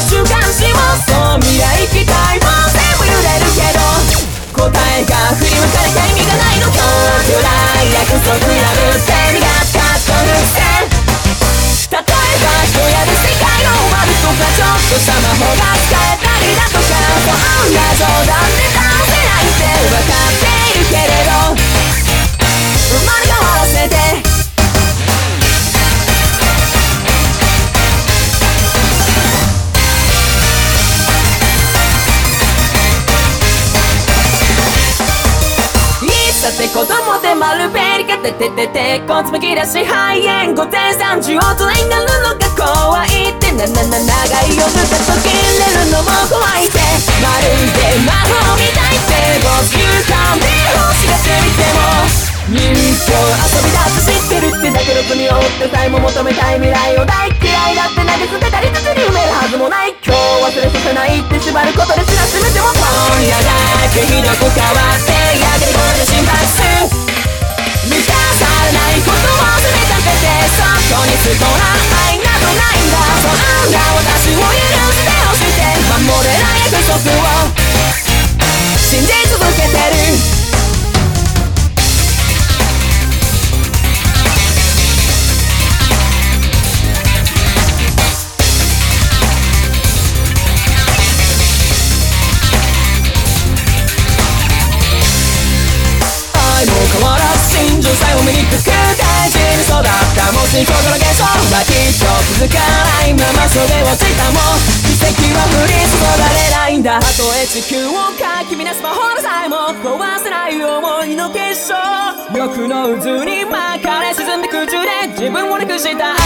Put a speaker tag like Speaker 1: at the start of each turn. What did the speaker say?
Speaker 1: 週刊誌もそう未来期待も全部揺れるけど答えが振り向かれた意味がないの今日い約束子供で丸べりがててててこつむき出し肺炎5点30大人になるのが怖いってななな長い夜が途切れるのも怖いってまるで魔法みたいってボス言うか目星がついても人形遊びだって知ってるってだけど罪を負ってたいも求めたい未来を大嫌いだって投げ捨てたりつに埋めるはずもない今日忘れさせないって縛ることで知らしめても今夜だけひどく変愛などないんだ。そんな私を許してほしくて守れない約束を信じ続けてる。愛も変わらず心情さえも見にくく大事に育ったもし心の幻想はきっと続かないままそれ落ちたも奇跡は降り注がれないんだ。たとえ地球をかき乱す魔法のさえも。壊せない思いの結晶。欲の渦に巻かれ沈んで空中で自分をなくした。